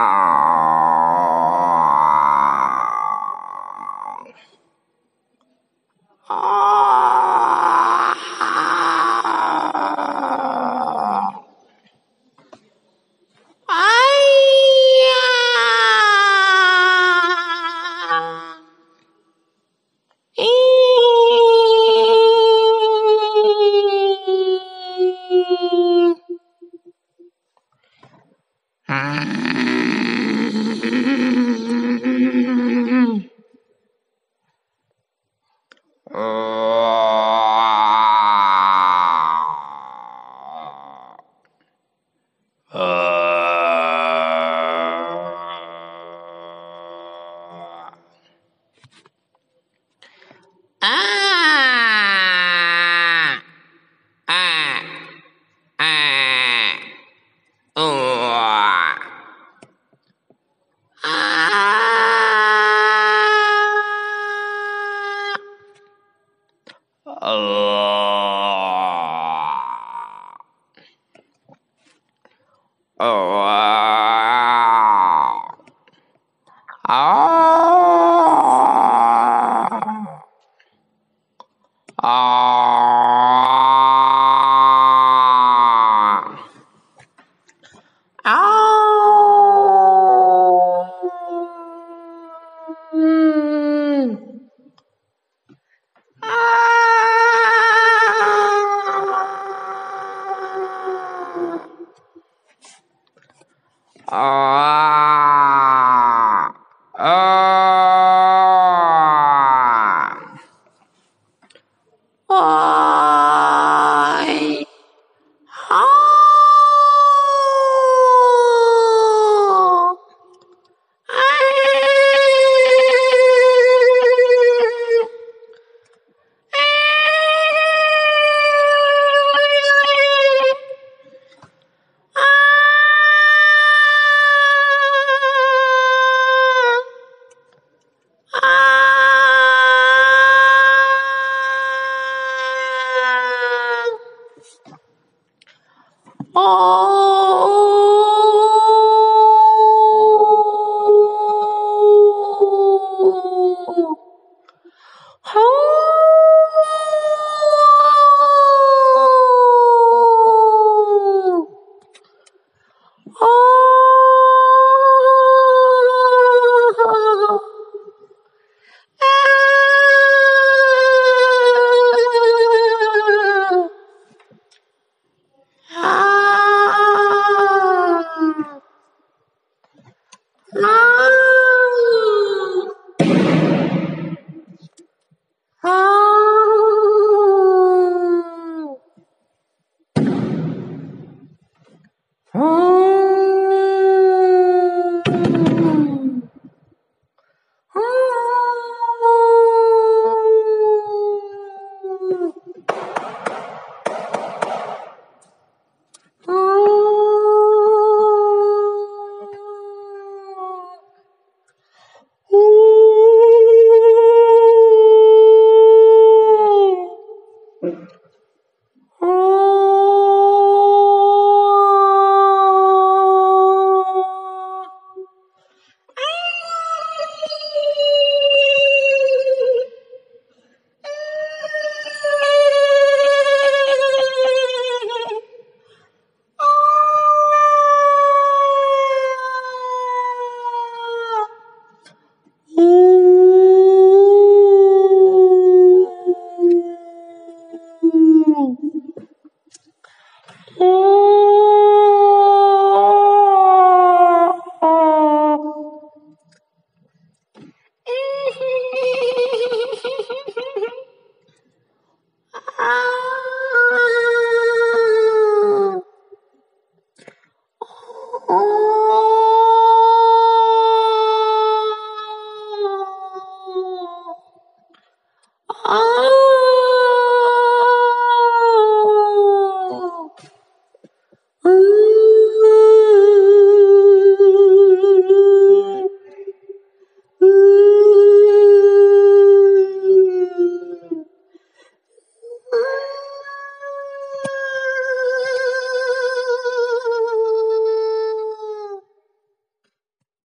Ah. Oh. 呃啊啊啊啊。Ooh.